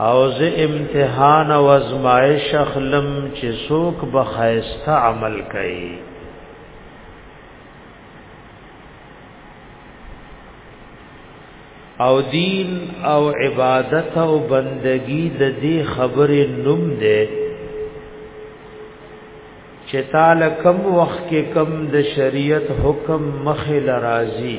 او زه امتحان او ازمایش خلم چې څوک به خیسته عمل کوي او دین او عبادت او بندگی د دې خبرې نوم دی چې تعالی کم وخت کې کم د شریعت حکم مخې لرازي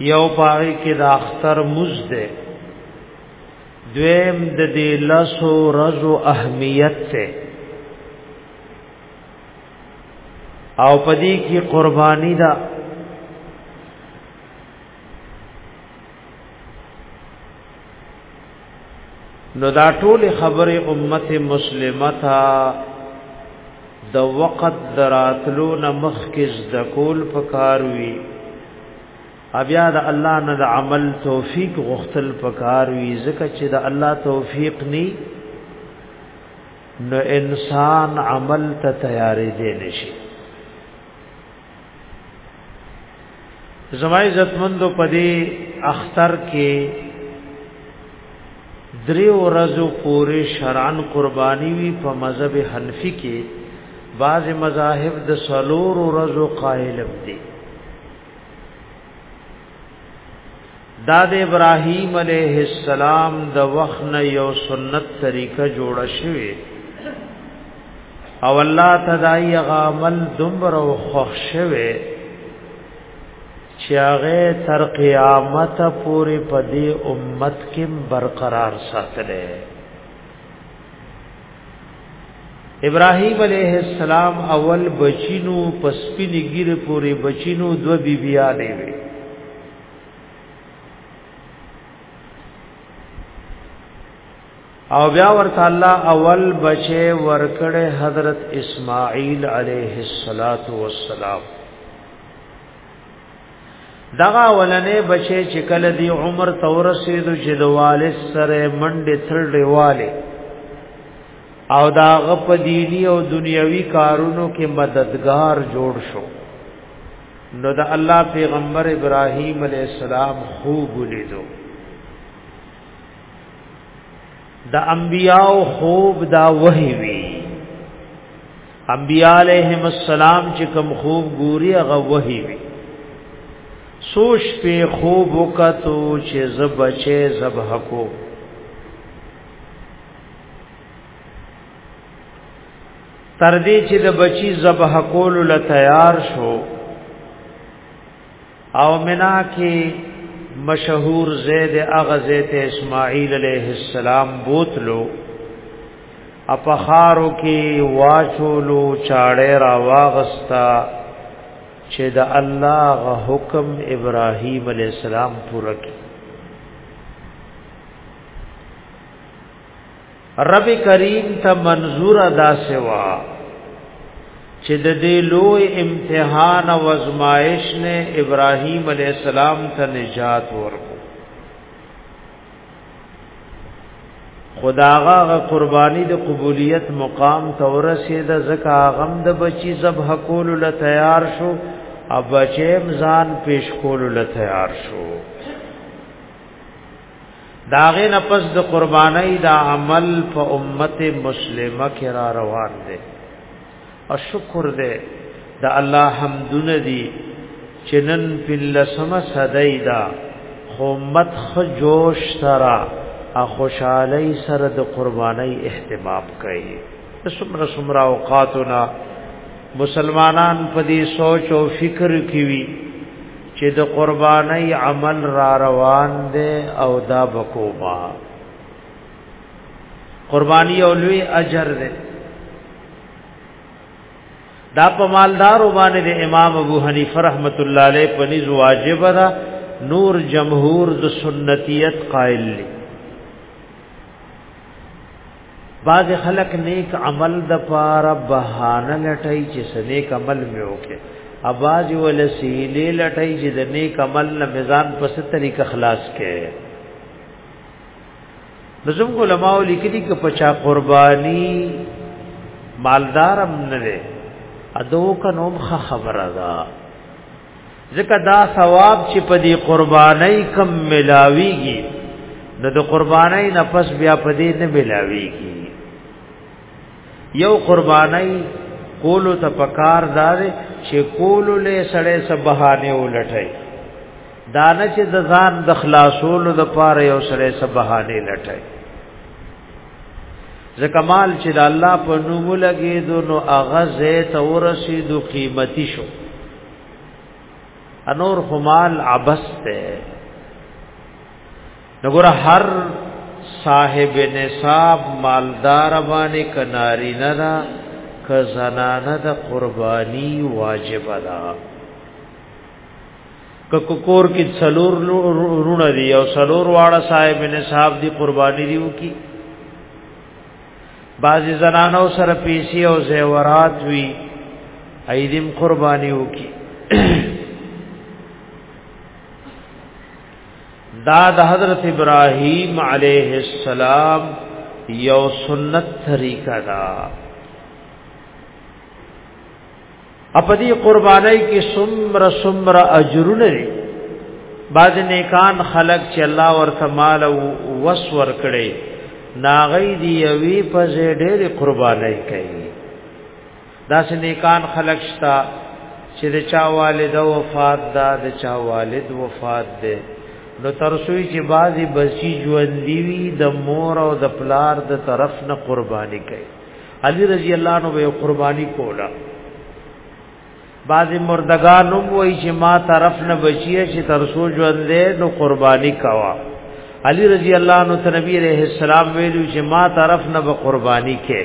یو پاره کې د اختر مزده دویم د دې لاسو رزو اهمیت ته او پدې کې قرباني ده نو دا ټول خبره امت مسلمه تا د وقت دراتلو نه مخکې د کول پکاروي بیا د الله نه د عمل توفیق غختل پکاروي ځکه چې د الله توفیق ني نو انسان عمل ته تیارې دی نشي زما عزت مندو پدې اختر کې درې ورځو پورې شرعن قرباني وی په مذهب حنفي کې بعض مذاهب د سلور ورځو قائل دي دا د ابراهیم علیه السلام د وخت نه یو سنت طریقه جوړه شوې او الله تدای غامل دمر او خوښ شوې چې هغه تر قیامت پورې په دې امت کې برقرار ساتلې ابراهیم علیه السلام اول بچینو پسپینګیر پورې بچینو دو بیبیانې وي او بیا ورته الله اول بچي ورکړې حضرت اسماعیل علیه الصلاۃ والسلام دغه ولنې بچي چې کله دی عمر تورسید چې د والد سره منډه ترډې والے او دا غ په دینی او دنیوي کارونو کې مددگار جوړ شو نو د الله پیغمبر ابراهیم علی السلام خوب ولیدو د انبیاو خوب دا وحی وی انبیاء علیهم السلام چې کوم خوب ګوري هغه وحی وی سوش په خوب وکتو چې زب بچي زب حقو تر دې چې د بچی ذبح کول ل تیار شو او منا کې مشهور زید اغزیت اسماعیل علیہ السلام بوتلو اپخارو کې واچولو چاړه را واغستا چې د الله غ حکم ابراهیم علی السلام پوره کړ رب کریم ته منظور ادا سوا چې د دې لوی امتحان او ازمایش نه ابراهیم علی السلام ته نجات ورکو خداغه غ قربانی د قبولیت مقام ته ورسید زکا غم د بچی ذبح کول ل تیار شو اب بچیم ځان پیش کول ل تیار شو داغه نفس د قربانای دا عمل په امت مسلمه کې را روان دی او شکر دی د الله حمدونه دی چې نن په لسمه صدای دا امت خجوش سره او خوشحالی سره د قربانای اهتمام کوي سمره سمره اوقاتنا مسلمانان په دې سوچ او فکر کې وي چې د قرباني عمل را روان دي او دا بکوما قرباني او لوی اجر دي دا په مالدار باندې د امام ابو حنیفه رحمت الله علیه په نيز واجب ده نور جمهور د سنتیت قائل دي بعض خلق نیک عمل د پاره بهانه لټای چې سنیک عمل مې وکړي اباز ول سیلې لټای چې د نیک عمل نه میزان په ست طریقه خلاص کړي نظم علماء لیکلي کې پچا قرباني مالدارم نه ده ادو کنوم خبره ده ځکه دا ثواب چې په دې قربانۍ کم ملاويږي نو د قربانۍ نفس بیا په دې نه ملاويږي یو قربانۍ کولو ته پکار دار چې کولو له سړې سبحانه ولټي دانه چې د ځان د خلاصولو د پاره یو سړې سبحانه لټي زکمال چې د الله په نوم لګې دو نو اغه زه تورسي دو قیمتي شو انور خمال عبس ته نګور هر صاحب نصاب مالدار باندې کناری نه دا ک زنانه د قربانی واجب ده ک کور کې څلور رونه دی او څلور واړه صاحب نصاب دی قربانی دیو کی بعضی زنانو سره پیسی او زیورات وی ایدیم قربانی وکي دا د حضرت ابراهیم علیه السلام یو سنت طریقہ دا اپدی قربانای کې سمر سمر اجرونه دي بعض نیکان خلق چې الله ورته مال او وسور کړي ناغی دی یوی په ډېر قربانای کوي داس نیکان خلق شتا چې د چا والد وفات دا د چا والد وفات ده نو ترسوی چې بعضی بچی ژوند دی د مور او د پلار د طرف نه قرباني کوي علی رضی الله عنه به قربانی کولا بعضی مردگان هم وای چې ما طرف نه بچیه چې تر سو ژوند دې نو قربانی کوا علی رضی الله عنه ته نبی رحم السلام ویلو چې ما طرف نه به قربانی کې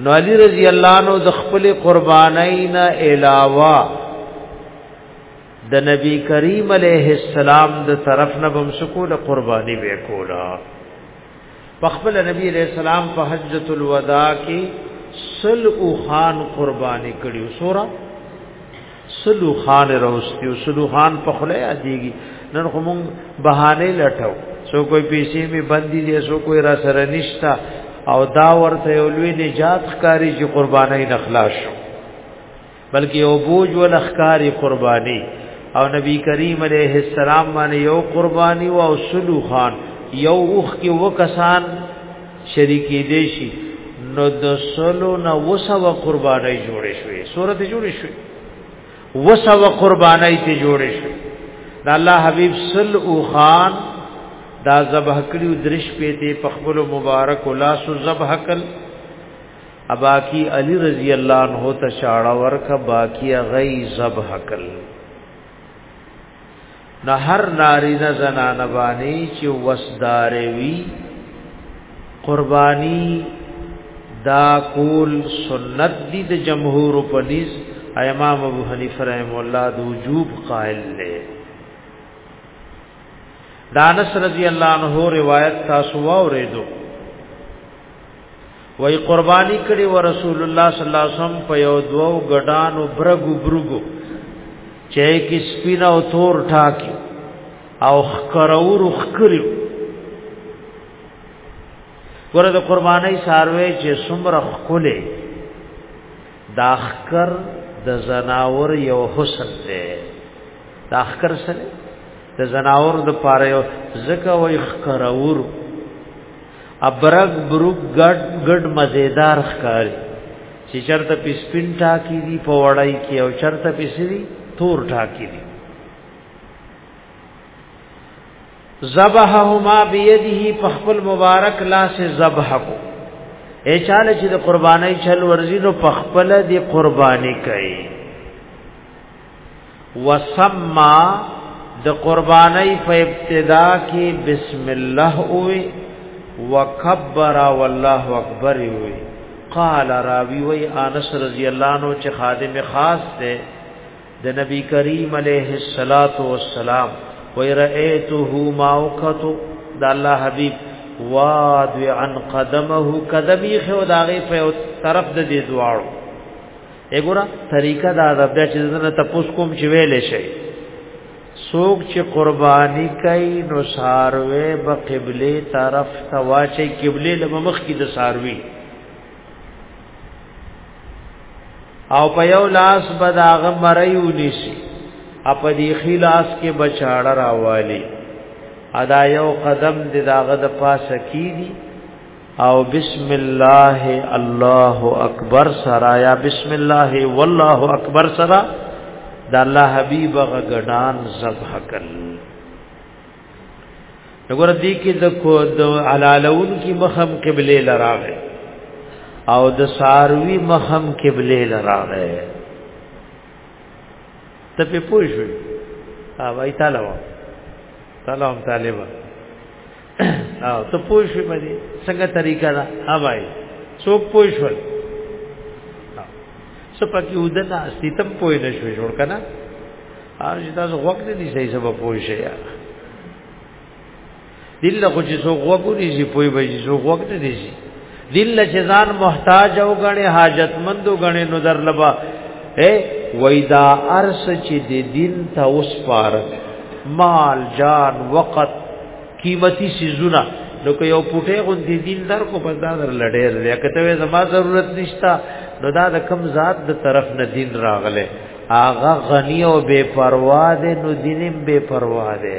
نو علی رضی الله عنه د خپل قربانی نه علاوه د نبی کریم علیه السلام د طرف نه بم سکو د قربانی وکولا په خپل نبی علیہ السلام په حجۃ الوداع کې سل او خان قرباني کړي سورا سل او خان راوستي سل او خان په خله یادېږي نن خو مونږ بهانه لټاو سو کوئی پیسې می بندي دي سو کوئی را سره نشتا او دا ورته یو لوی نجات ښکاری چې قرباني نخلاص شو بلکې یو بوج ول اخکاری قربانی او نبی کریم علیه السلام باندې یو قربانی او سلو خان یو اوخ کې وکسان شریکی دی شي نو د سلو نه وسو قربانای جوړې شوې صورت جوړې شوې وسو قربانای ته جوړې شوې د الله حبیب صل او خان دا ذبح کړیو درش پېته په خپل مبارک لاس ذبح کړ اباکی علی رضی الله عنه ته شاړه ورکه باقی غی ذبح کل نه هر ناری نه زنانه باندې چې وسدار وی قربانی دا کول سنت دي د جمهور په نس امام ابو حنیفه رحم الله د وجوب قائل دی دانس رضی الله عنه روایت تاسو واوریدو وای قربانی کړي و رسول الله صلی الله علیه وسلم په یو دوو غډانو برګو برګو چې کې سپینا او تور ټاکي او خکرور خکریو ګوره د قرباني ساروي چې څومره خکله دا خکر د زناور یو حسن دی دا خکر سره د زناور د پاره یو زکه وای خکرور ابرګ بروګ ګډ ګډ مزیدار ښکاری چې چرته پسپین ټاکی دی په وړای کې او چرته پسری تور ټاکی دی ذبحهما بيده په خپل مبارک لاس ذبح کو اے چاله چې د قربانای چل ورزي نو په خپل دی قرباني کوي وسما د قربانای په ابتدا کې بسم الله اوې وکبر والله اکبر اوې قال راوی وی انس رضی الله عنه چې خادم خاص ته د نبی کریم علیه الصلاۃ والسلام وی رأیته ما وقت د الله حبیب واد عن قدمه قدمی خو داغه په طرف د دې دواړو وګوره طریقه دا ده چې زنه تپوس کوم چې ویلې شي سوق چې قرباني کوي نو ساروي به قبله طرف ته واچي قبله لمخ کې د ساروي او په یو لاس به دا غمري ونیسي اپ دې خلاص کې بچاړه راوالي ادا یو قدم دې داغه د پاسه کیږي او بسم الله الله اکبر سرا یا بسم الله والله اکبر سرا د الله حبیب غډان ذبح کړ وګوره دې کې د کو د علالون کی مخم قبله لراغه او د ساروی مخم قبله لراغه ته په پوه شو او ایتاله و سلام طالبہ او ته پوه شوې باندې څنګه طریقه ده ها بھائی څوک پوه شول سپکی ودنه استیتم پوه نه شوې جوړ کنه هر چې تاسو وخت دې صحیح سبب پوه شئ یار دل خو چې څوک وګوري چې پوه به چې څوک وخت دې شي دل چې ځان محتاج او غني حاجتمند غني نو در لبا اے وېدا ارس چې د دین ته اوس پار مال جان وقت قیمتي سيزونه نو که یو پټه غون دي دین در کو پس دا در لړې لري کته زما ضرورت نشتا نو دا د کم ذات د طرف نه دین راغله آغا غنی او بے پروا دے نو دینم بے پروا دے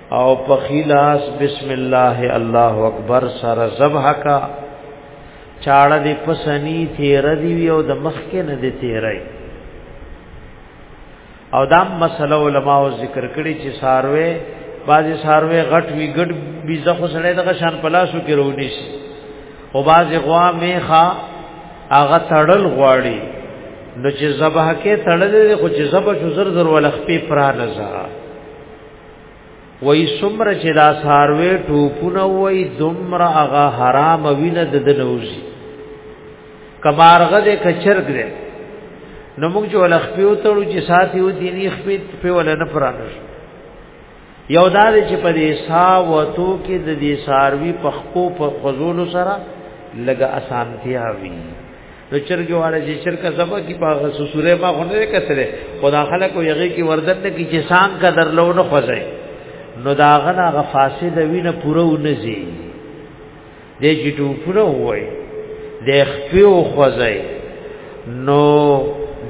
او په خلاص بسم الله الله اکبر سره ذبح کا چاړه دې پسنی تیر دی او د مخ کې نه دې تیرای او دا مسله علما او ذکر کړي چې ساروي بعضی ساروي غټ وی ګډ بيزه خو سړی دغه شان پلاسو کې رونی شي او بعضی غوا میخه هغه تړل غواړي نو چې ذبح کې تړل دي خو چې ذبح شو زر زر ولخ په پرانه زه وای سمره چې دا ساروي ټوپونه وای دومره هغه حرام وینه د دنوزي کمارغه د کچرګ دی نو موږ جو لخپیو تړو چې ساتي و دیني خپې په ولا نه پرانش یو دا چې په دې سا وتو کې د دې ساروي په خپو په خزول سره لګه اسانتیا وی نو چرګ والا چې چرګ زبا کی په سوسوره ما غونه کتره خدا خلکو یغي کی وردن نه کی جسان کا درلو نه خوځي نو دا غنا غ فاسد وینه پوره ونزي د چې ټوپونه وای د خپیو خوځي نو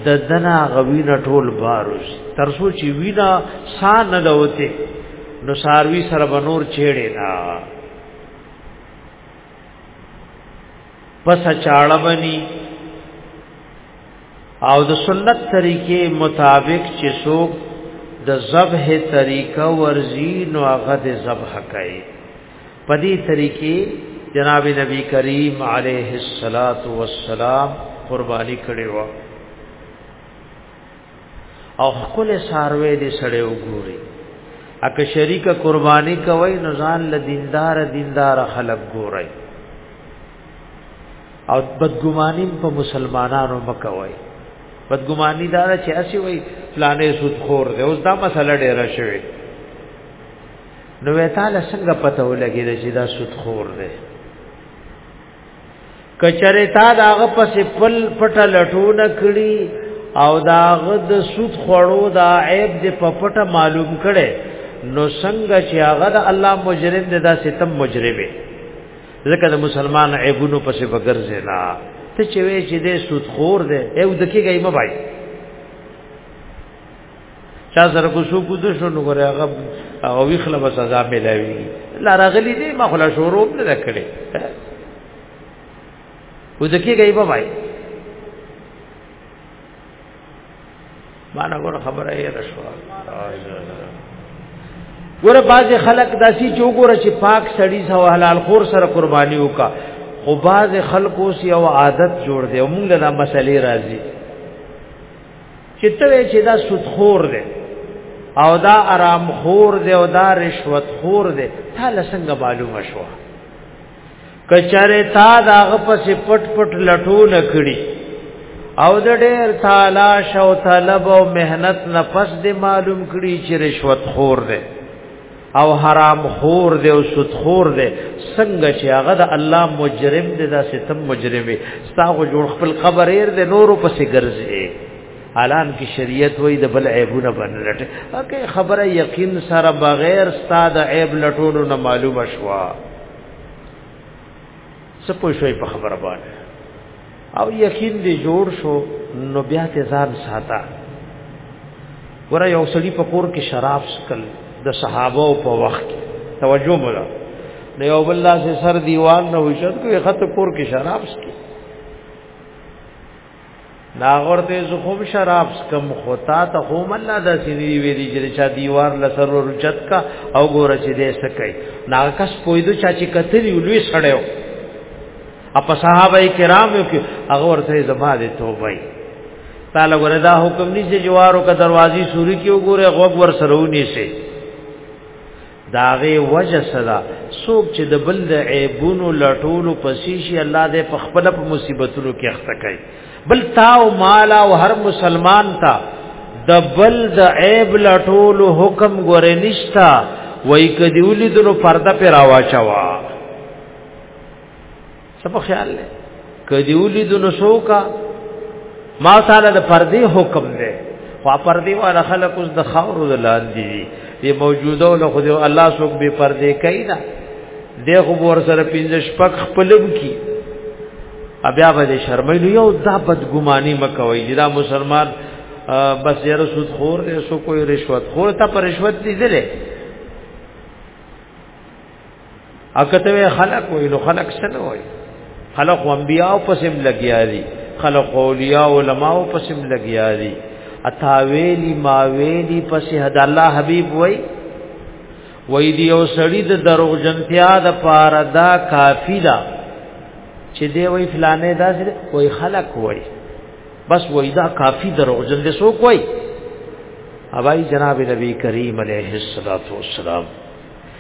د دنا غوینه ټول باروس ترسو چې وینا سان نه دوته نو ساروی سره بنور چېړې نه پس چاړه بني او د سنت طریقې مطابق چې څوک د ذبح طریقه ورزي نو هغه د ذبح کوي په دې طریقې جناب نبی کریم علیه الصلاۃ والسلام قربانی کړي وو او خپل ساروي دې سړې وګوري اکه شریک قرباني کوي نو ځان له دیندار دیندار خلق ګوري او بدګماني په مسلمانانو مکوي بدګماني دا چې اسی وای پلانې سود خور دی اوس دا مسله ډیره شوه نو وې تعالی څنګه پته ولګی چې دا سود خور دی کچره تا داغه پس پل پټه لټونه کړي او داغه د سود خړو دا عیب د پپټه معلوم کړي نو څنګه چې هغه د الله مجرم دی دا ستم مجرمه ځکه د مسلمان عیبونو پسې وګرځي نه ته چې وې چې د سود خور دی یو دکېږي مبای چا سره کو سو کو د شو نو غره هغه هغه ویخله به سزا ملاوي لا راغلی دی ما خلا شروع نه کړې و ځکه گئی به وای ما نه ګور خبره یې رشوا ګور باز خلک داسي جو ګور چې پاک سړی سو حلال خور سره قرباني وکا خو باز خلکو سی او عادت جوړ دی مونږ دا مسلې راځي چې ته چې دا سودخور دی او دا آرام خور دی او دا رشوت خور دی تا لسنګ معلومه شو کچره تا دا غپس پټ پټ لټو نکړي او د ډېر تلاش او طلب او مهنت نه پس دی معلوم کړي چې رشوت خور دی او حرام خور دی او سود خور دی څنګه چې هغه د الله مجرم دی دا ستم مجرم دی ستاسو جوړ خپل خبر ير دی نور پسې ګرځي الان کې شریعت وای د بل عیبونه باندې لټه اکه خبره یقین سره بغیر ستاد عیب لټولو نه معلومه شوه څه پوه شوي په خبره باندې او یقین دې جوړ شو نو بیا ته ځان ساته ګوره یو سړي په کور کې شراب سکل د صحابه په وخت کې توجه مولا نو یو بل لاس سر دیوال نه وشد کوي خط کور کې شراب سکي دا ورته زخم شراب سکم خطا ته خو مله د سینې ویلي چې چا دیوار لسر ورچت کا او ګور چې دې سکي ناکس پویدو چا چې کتلی ولوي سړیو اپ صحابه کرام یو کې هغه ورته زما دې توبه تعالی وردا حکم نشي جوارو کا دروازې سوري کې وګوره غوګ ور سرونی شي داغه وجه صدا سوک چې د بل د عیبونو لټولو پسې شي الله دې په خپل په مصیبتونو کې اخته کوي بل تا او مال او هر مسلمان تا د بل د عیب لټولو حکم ګورې نشتا وای کدی ولیدلو پرده پر راواچوا څه په خیال لې کدی ولید نو شوکا ما تعالی د پردي حکم دی خو پردي والا خلق اوس د خاورو لاندې دي دی موجوده له خو الله سوک به پردي کوي دا دی خو ور سره پینځه شپک خپلم کی بیا به شرمایلو یو دا بدګماني مکوي چې دا مسلمان بس یې رسول خور دی سو کوئی رشوت خور ته پر رشوت دي دي اکته خلق وې نو خلق سره وې خلق او انبیاء پسم لګیا دي خلق اولیاء علماء پسم لګیا دي اتا ویلی ما ویلی پسې حد الله حبیب وای وای دی او سړی د دروغ جنتیا د پاره دا کافی دا چې دی وای فلانه دا سره وای خلق وای بس وای دا کافی دروغ جن دې سو کوي اوای جناب نبی کریم علیه الصلاۃ والسلام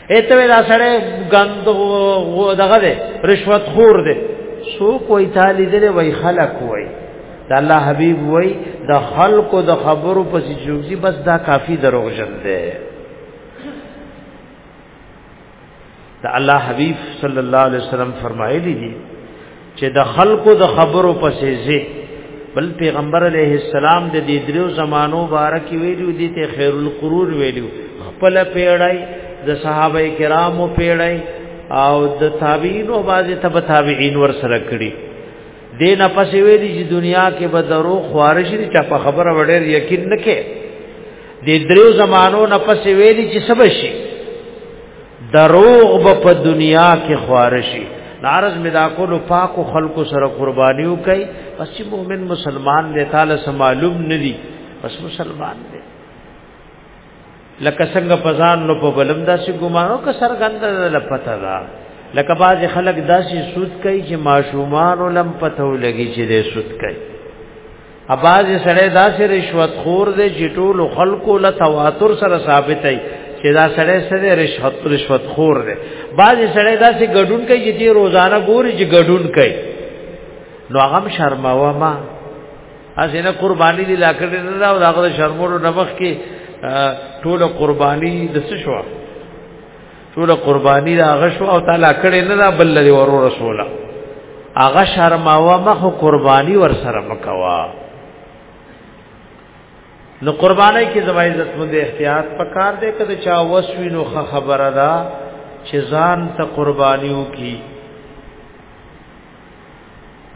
اته ودا سره غند دغه ده رشوت خور ده سو کوئی تالی دل وای خلق وای د الله حبیب وای د خلق د خبرو پسې جوړي بس دا کافی دروغ جن ده د الله حبیب صلی الله علیه وسلم فرمایلی دي چې د خلکو د خبرو پسې زی بل پیغمبر علیه السلام د دې درو زمانو بارک ویلو دي ته خیر القرون ویلو خپل پیړای د صحابه کرامو پیړای او د تابعین او بعض تب تابعین ور سره کړی دین پس ویلی چې دنیا کې به درو خوارش دي چې په خبره وړر یقین نکې د دریو زمانو نه پس ویلی چې سب شي دروغ به په دنیا کې خوارشي نارز مدا کولو پاکو خلکو سره قرباني وکي پس چې مؤمن مسلمان دی تعالی سم معلوم ندي پس مسلمان دی لکه څنګه پزان نو په بلم داسې ګمانو که سرګند لپته دا لکه باز خلک داسې سود کوي چې ماشومان ولم پته ولګي چې دې سود کوي اباز سړی داسې رشوت خور دی چې ټول خلکو له تواتر سره ثابت دی چې دا سړی سره رشوت رشوت خور دی باز سړی داسې ګډون کوي چې روزانه ګوري چې ګډون کوي نو هغه شرماوه ما اسینه قربانی دی لاکړه نه دا او هغه شرمولو نبخ کې ټول قربانی د څه شو ټول قرباني دا غشو او تعالی کړي نه دا بل لري ورو رسوله هغه شرماوه مخ قرباني ور سره مکوا نو قربانای کې زما عزت مند احتیاط پکار دې کده چا وسوی نو خبره ده چې ځان ته قربانیو کی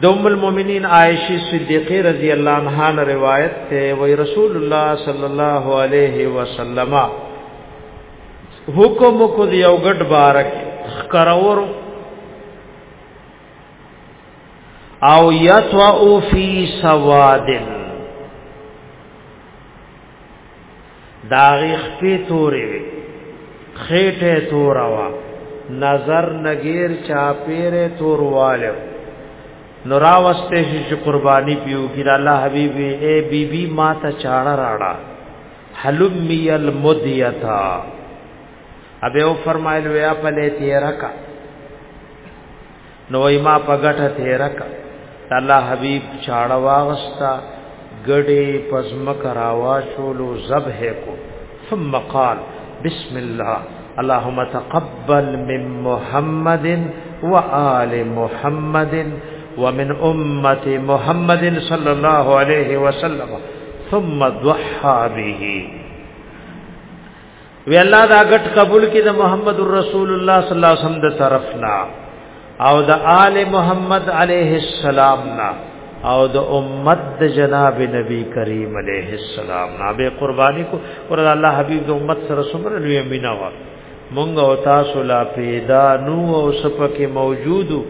د ام المؤمنین عائشه صدیقه رضی الله عنها نه روایت ته وی رسول الله صلی الله علیه وسلم حکم کو دی او غټ بارک خکرور او یتوا فی سوادن داغی خپی توری وی خیٹه تورا وا نظر نگیر چاپیر تور والو نو راوسته شي چې قرباني پیو کړه الله حبيب اے بی بی ما ته چاړه راړه حلمی المدیتا ابه او فرمایل ویا په لې تیرکا نو ما په غټه تیرک الله حبیب چاړه واغستا ګډې پزمک راوا شولو ذبح کو ثم قال بسم الله اللهم تقبل من محمد وآل محمد ومن امه محمد صلى الله عليه وسلم ثم ضحى به وی الله دا غټ قبول کړي د محمد رسول الله صلی الله علیه وسلم د طرفنا او د آل محمد علیه السلام نا او د امت د جناب نبی کریم علیه السلام نا به قربانی کو اور الله حبیب د امت سره سمر لوی مینا وا مونږ او تاسو لا پیدا نو او سپکه موجودو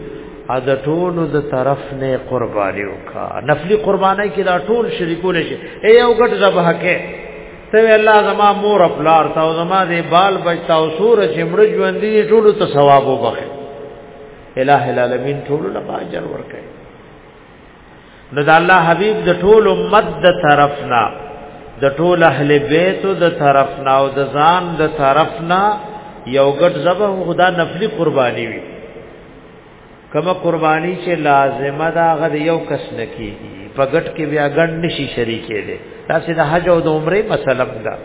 ا د ټولو د طرف نه قرباني وکا نفلی قربانای کې دا ټول شریکول شي ای یو غټ ذبح کې ته الله زما مور خپلار تا او زما دې بال بچتا او سور چې مړ ژوند دي ټول ته ثواب وبخي الہ العالمین ټول له اجر ورکړي نو د الله حبیب د ټول امت د طرفنا د ټول اهل بیت د طرفنا او د ځان د طرفنا یو ګټ زبه خدا نفلی قربانی وی کما قربانی چې لازمه دا غد یو کس نکیږي په غټ کې بیا ګڼ نشي شریکې دي تاسو د حج او د عمره مسله ده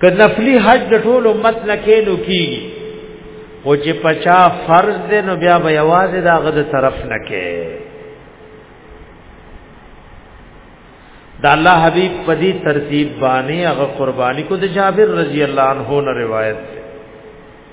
که نفلی حج د ټول امت نه کېلو کیږي او چې پچا فرض دي نو بیا به आवाज دا غد طرف نه کې دا الله حبیب په دې ترتیب باندې هغه قربانی کو د جابر رضی الله عنه نه روایت ده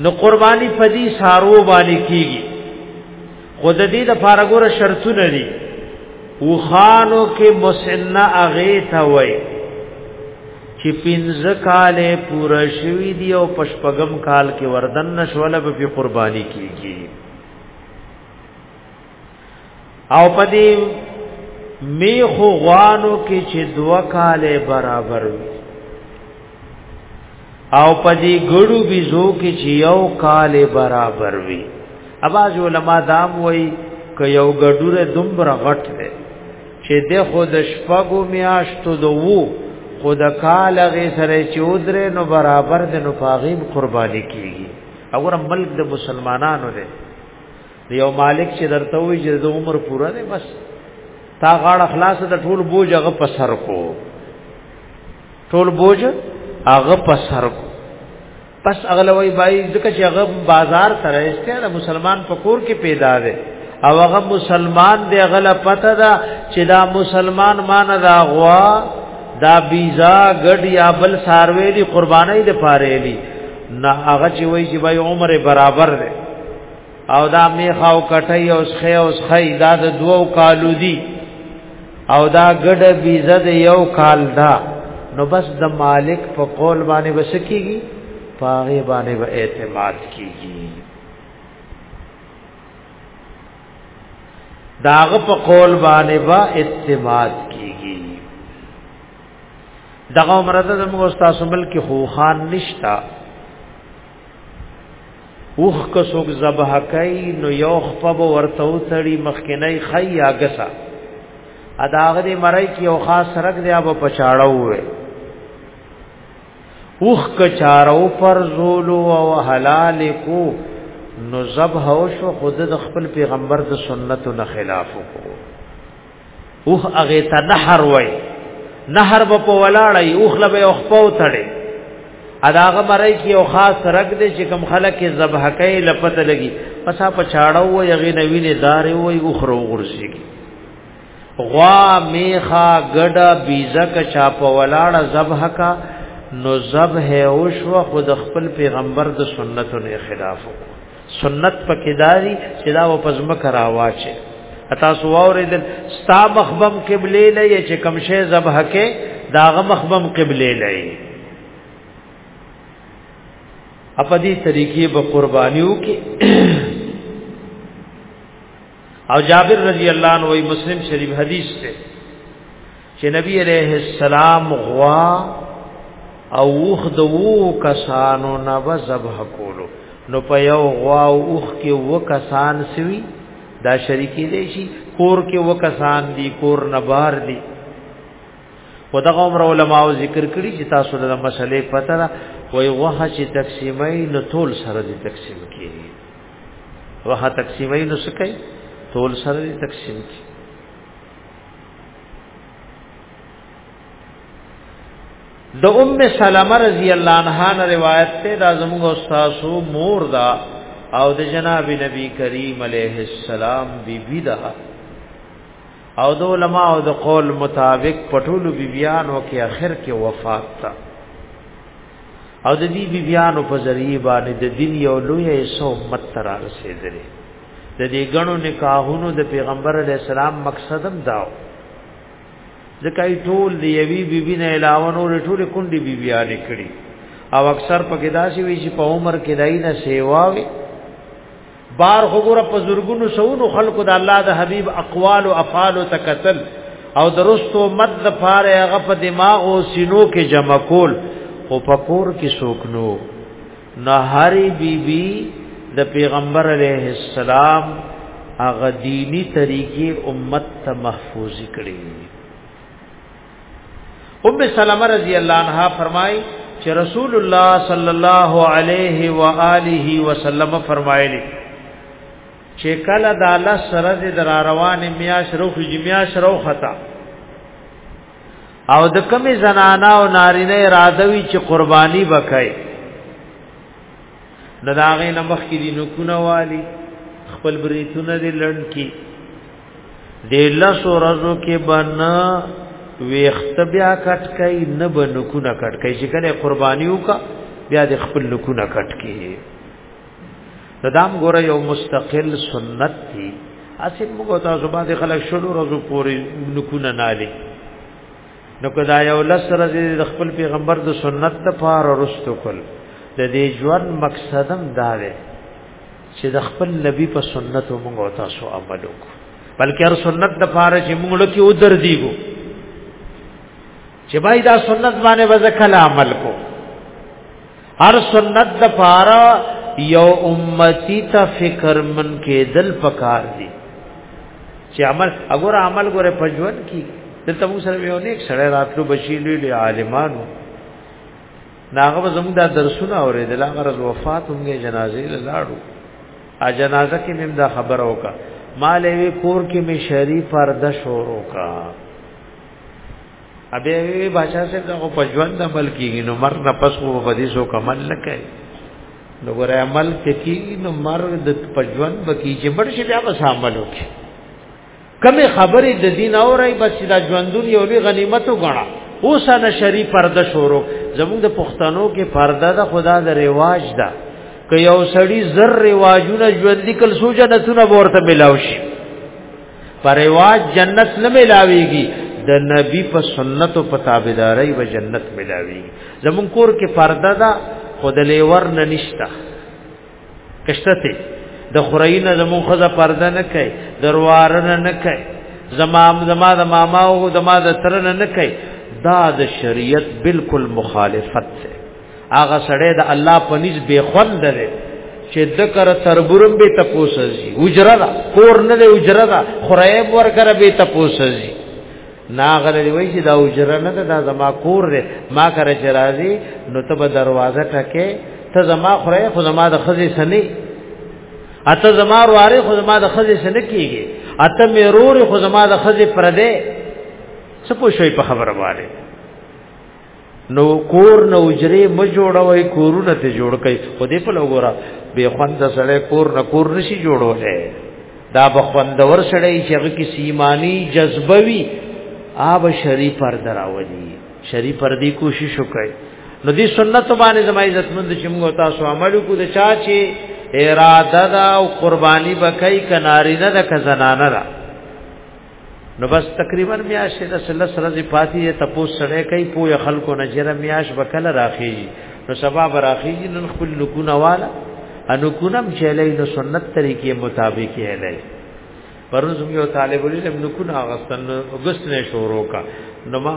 نو قربانی پدی سارو باندې کیږي خود دې د فارغور شرطونه دي وخانو کې مسنه اغه تا وای چې پنځه کاله پوره شوی دی او پشپغم کال کې وردن نشوله به قربانی کیږي او په دې میخو غوانو کې چې دوه کاله برابر وي او په دې ګړو بيزو کې چې یو کاله برابر وي اواز علما دام وای ک یو ګډوره دومره غټ دی چې د خود شپګو میاشتو دوو خود کال غي سره چې ودره نو برابر د نو پاغي قرباني کیږي او ملک د مسلمانانو دی یو مالک چې درته وي چې د عمر پوره دی بس تا غاړه خلاص د ټول بوج هغه په سر کو ټول بوج هغه په سر کو پس اغلوی بای ځکه چې هغه بازار ته راځي د مسلمان په کور کې پیدا دی او هغه مسلمان دی هغه لا پته ده چې دا مسلمان مان دا غوا دا بیزا ګډ یا بل ساروی دی قربانای دی پاره دی نه هغه چې وای چې بای عمر برابر دی او دا میخه او کټي او سخه او سخه دا د دوو کالو دي او دا ګډ بیزه د یو کال دا نو بس د مالک په قول باندې وسکیږي پاغه باندې به اعتماد کیږي داغه په قول باندې با اعتماد کیږي دغه مرده زموږ استاد مل کې خو خان نشتا اوخ که څوک ذبح کوي نو یو خپه به ورته وتړي مخکنی خی یا ګسه ادا هغه دې مرای کې یو خاص رګ دی هغه په چاړه ووي اوخ که چارو پر زولو او حلال کو نو ذبح او شو خود د خپل پیغمبر د سنتو نه خلاف وکړو اوخ هغه ته نهر وای نهر به په ولاړی اوخ لبه اوخ پاو تړي اداغه مړی کې او خاص رګ دې چې کم خلک یې ذبح کوي لپته لګي پسا په چاړو وای هغه نوی نه دارې وای اوخ رو غرسي غوا میخا ګډه بیزه کا چا په ولاړه ذبح کا نو ذبح او شو خود خپل پیغمبر د سنتو نه خلاف وکړ سنت پکې داري چې دا و پزما کرا واچي اتا سو اوریدل ستا مخبم قبله لې چې کم شی ذبح کې داغه مخبم قبله لې اپدی طریقې به قربانیو کې او جابر رضی الله عنه وی مسلم شریف حدیث ته چې نبی علیہ السلام غوا او وخ د وو کسانو نه وذبح کولو نو په یو غوا او وخ کې و کسان سوي دا شریکی دی شي کور کې و کسان دي کور نه بار دي ودغه عمر علماء ذکر کړي چې تاسو د مسلې پته را وای غوه چې تقسیمای نو ټول سره دي تقسیم کیږي وه تقسیمې نو سکه تول سره تقسیم کی د ام سلمہ رضی الله عنها نه روایت ته دا زموږ استاد مور دا او د جناب نبی کریم علیه السلام بی بی دا او د علماء او د قول مطابق پټول بیبیانو کې اخر کې وفات تا او د دې بیبيانو په ذریعہ باندې د دین یو لوی حصہ امت تر رسیدلې د دې غنو نکاحونو د پیغمبر علی السلام مقصد هم داو ځکه ټول دی یوی بیبی نه علاوه نور ټول کندي بیبيانې کړي او اکثر په کې داسې وی چې په عمر کې دای نه سیواوي بار خبره په زورګونو سونو خلکو د الله د حبيب اقوال او افعال او تکتل او درستو مد د فاره هغه په دماغ او سینو کې جمع کول او په کور کې سوکنو نه هری بی بی د پیغمبر علیه السلام هغه دینی طریقې امت ته محفوظ کړي ام سلمہ رضی اللہ عنہا فرمائی چې رسول الله صلی الله علیه و آله وسلم فرمایلی چې کله د الله سره د را روان میاش روخ جمیاش روختا او د کمی زنانا او نارینه رادوی چې قربانی وکای نداغه نمخ کې دي نکونه والی خپل بریتونه دې لړن کې دې لس ورځو کې بنا ویخت بیا کټ کای نه بنکو نه کټ کای چې کله قربانیو کا بیا د خپل لکو نه کټ کی ددام ګوره یو مستقل سنت دی اسی موږ تاسو باندې خلک شلو ورځو پورې نکو نه نالي نو کدا یو لس ورځې د خپل پیغمبر د سنت لپاره رستو کول د دې ژوند مقصدم دا دی چې د خپل نبی په سنت موږ او تاسو عمل وکړو بلکې هر سنت د پاره چې موږ لکه او در دیګو چې بای دا سنت باندې وځکل عمل کو هر سنت د پاره یو امتی ته فکر من کې دل پکار دی چې عمل اگر عمل ګره پجوان کی دلته موږ سره یو نیک سره راتلو بشیلې عالمانو ناغه به زموږ د درسونه اورېدل هغه ورځ وفات هم یې جنازې له لاړو ا جنازه کې مم دا خبر وکا مال وی کور کې می شری پرده شروع کا ابه وی بادشاہ صاحب دا په ژوند عمل کیږي نو مر نه پس خو په دې سو کمل نه کوي نو ګره عمل کې کیږي نو مر د په ژوند بکی چې مرشي بیا به عمل وکړي کمې خبرې د دین اورای بس دا ژوندون یو لوی غنیمت وګڼه اوس نه شری پرده شروع زموږ د پښتنو کې پرده د خدا د رواج ده که یو سړی زر رواجونه ژوند کل سو جنتونه ورته ملاو شي پر رواج جنت نه ملاويږي د نبی په سنت او په تابعداري به جنت ملاويږي زمون کور کې پرده ده خود لیور نه نشته کشته د خورین زمون خزه پرده نه کوي دروارنه نه کوي زمام زما د ماما او د ما د ترنه نه کوي دا د شریعت بالکل مخالفت ده هغه سړی د الله په نس بے خوند لري چې ذکر تربورم به تپوسږي اجره دا کور نه دی اجره دا خرایم ورکره به تپوسږي ناغلی وای چې دا اجره نه ده دا زما کور دی ما کر چې راځي نو ته به دروازه ټکه ته زما خره خو زما د خزي سني اته زما واره خو زما د خزي سني کیږي اته مې رور خو زما د خزي پردې څه پوښوي په خبره واره نو کور نو اجرې م جوړوي کورونه ته جوړ کړي خو دې په لګورا به خوند سره کور نه کور نشي جوړولې دا به خوندور سره چې هغه کې سیمانی جذبوي آب شری پر دراوړي شری پر دې کوشش وکړي نو دې سنت باندې زما عزت مند چې موږ تاسو عمل کو د چا چې اراده دا او قرباني بکای کناری نه د کزنانه را نو بس تقریبا میاش د سلس رزي پاتې ته پوس سره کوي پوهه خلکو نه جره میاش وکړه راخي نو سبب راخي نن خپل لکونه والا انو کونم چلای نو سنت طریقې مطابق یې لای پرونز یو طالب العلم نو کونه غستن اگست نه شروع کا نو ما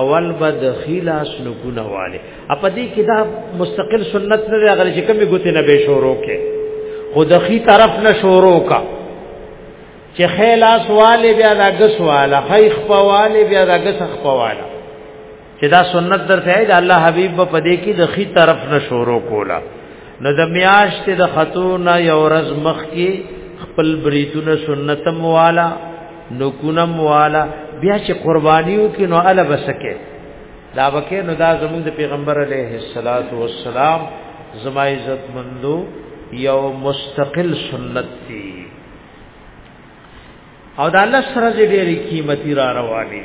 اول بد خلاص نو کونه والے اپ دې کتاب مستقل سنت نه راغلی چې کومه ګوتې نه به شروع کې خود خي طرف نه شروع کا چې خلاص والي بیا دا غس والا خیخ پواله بیا دا غس خ پواله چې دا سنت درته دی الله حبیب په دې کې د خي طرف نه شروع کولا نو د میاشت د خطونه یو ورځ مخ کې خپل بریتونه سنتم والا نکونم والا بیا چې قربانیو کې نو الا بسکه دا وکه نو دا زموږ د پیغمبر علیه الصلاۃ والسلام زما عزت مندو یو مستقل سنت دی او دا الله سره ډېری قیمتي را رواني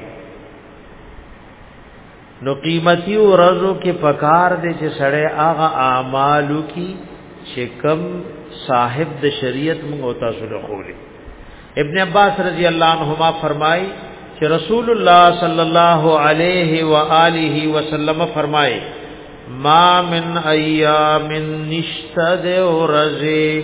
نو قیمتي ورځو کې پکار دي چې سړی هغه اعمالو کې چې کم صاحب د شریعت موږ او تاسو له خولې ابن عباس رضی الله عنهما فرمای چې رسول الله صلی الله علیه و آله وسلم فرمای ما من ایام نشتد ورزه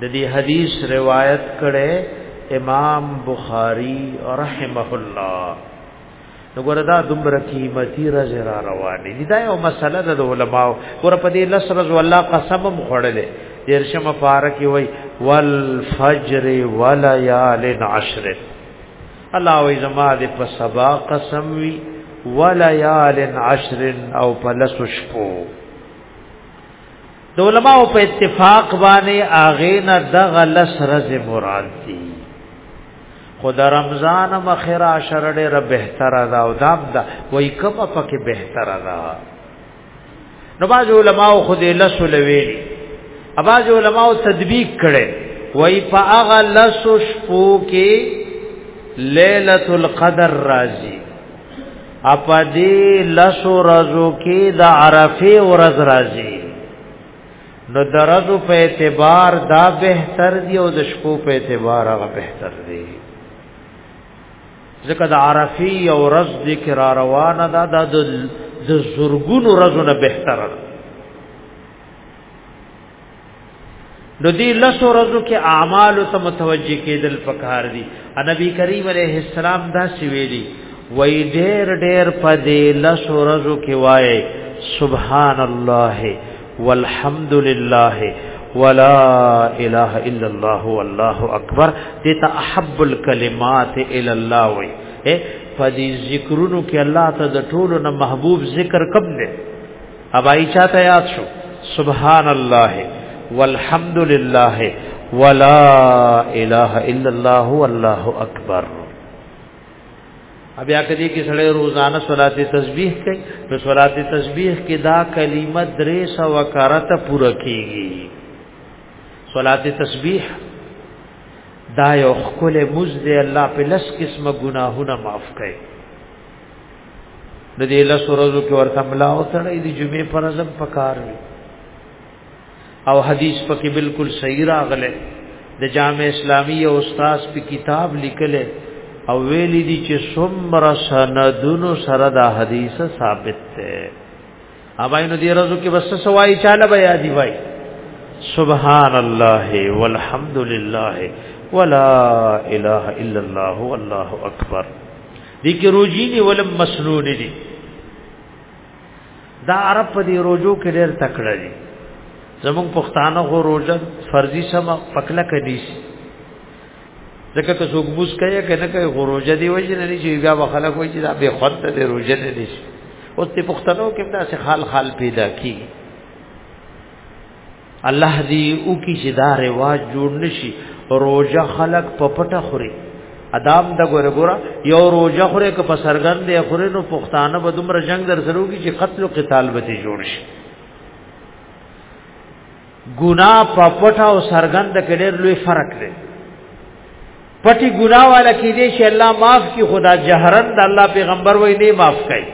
د دې حدیث روایت کړي امام بخاری رحمه الله نګور دا دومره قیمتي رز را روانې دي دا یو مسله ده د علماو ګور په دې لس رز والله قسم مخړلې دیرشم پارک وي والفجر وليال عشر الله وي زما دې په سبا قسم وي وليال عشر او په لس شپو د علماء په اتفاق باندې اغه نه د غلس رز مراد دي خود رمضان مخرا شر ډېر بهتره دا او دام دا وای کومه پکې بهتره دا نو باز علماء خود لس لوي اباز علماء تدبیق کړي وای په اغه لس شپو کې ليله القدر راځي اپا دی لسو رزو کی دا عرفی و رز رازی نو د رزو په اعتبار دا بهتر دی او د شپو په اعتبار هغه بهتر دی ځکه د عرفی او رز ذکر روانه ده دا د زرګونو رزونه بهتر ده نو دی لس ورځو کې اعمال ته متوجه کېدل پکار دي نبی کریم علیه السلام دا سی ویلي وای ډېر ډېر په دې لس ورځو کې وای سبحان الله والحمد لله ولا اله الا الله والله اکبر دې ته احب الکلمات الی الله وای په دې ذکرونو کې الله ته د ټولو نه محبوب ذکر کوم دی ابای چاته یاد شو سبحان الله والحمد لله ولا اله الا الله والله اکبر بیا کدی کې سړی روزانه صلات تسبیح کوي نو صلات تسبیح کې دا کلمه درې سو کرت پوره کیږي صلات تسبیح دا یو خپل مزد الله په لس قسمه ګناهونه معاف کړي نو دې له سورزو کې ورته ملا او تړې دې جمعې پر ازم پکار وي او حدیث پکې بالکل صحیح راغله د جامع اسلامی او استاد په کتاب لیکله او ویل دي چې سمر سندونو سره دا حدیث ثابت ده اباینو دې رزو کې بس سوای چاله بیا دی وای سبحان الله والحمد لله ولا اله الا الله والله اکبر دي کې روزي دي ولم مسنون دي دا عرب په دې روزو کې ډېر تکړه دي زموږ پښتانه هو روزه فرضي سم پکله کدي شي ځکه که څوک موس کوي کنه کوي غروجه دی وجه نه شي بیا به خلک وایي چې دا به خود ته دی روزه نه دي اوس په پښتنو کې دا څه حال حال پیدا کیږي الله دی او کی چې دا رواج جوړ نشي روزه خلق په پټه خوري ادم د ګوره ګوره یو روزه خوري که په سرګن دی خوري نو پښتانه به دومره جنگ در سره وږي چې قتل او قتال به جوړ شي ګنا په پټه او سرګن د کډیر لوی فرق دی پټي ګنا والا کې دې شي الله معاف کی خدا جهرن د الله پیغمبر وای نه معاف کړي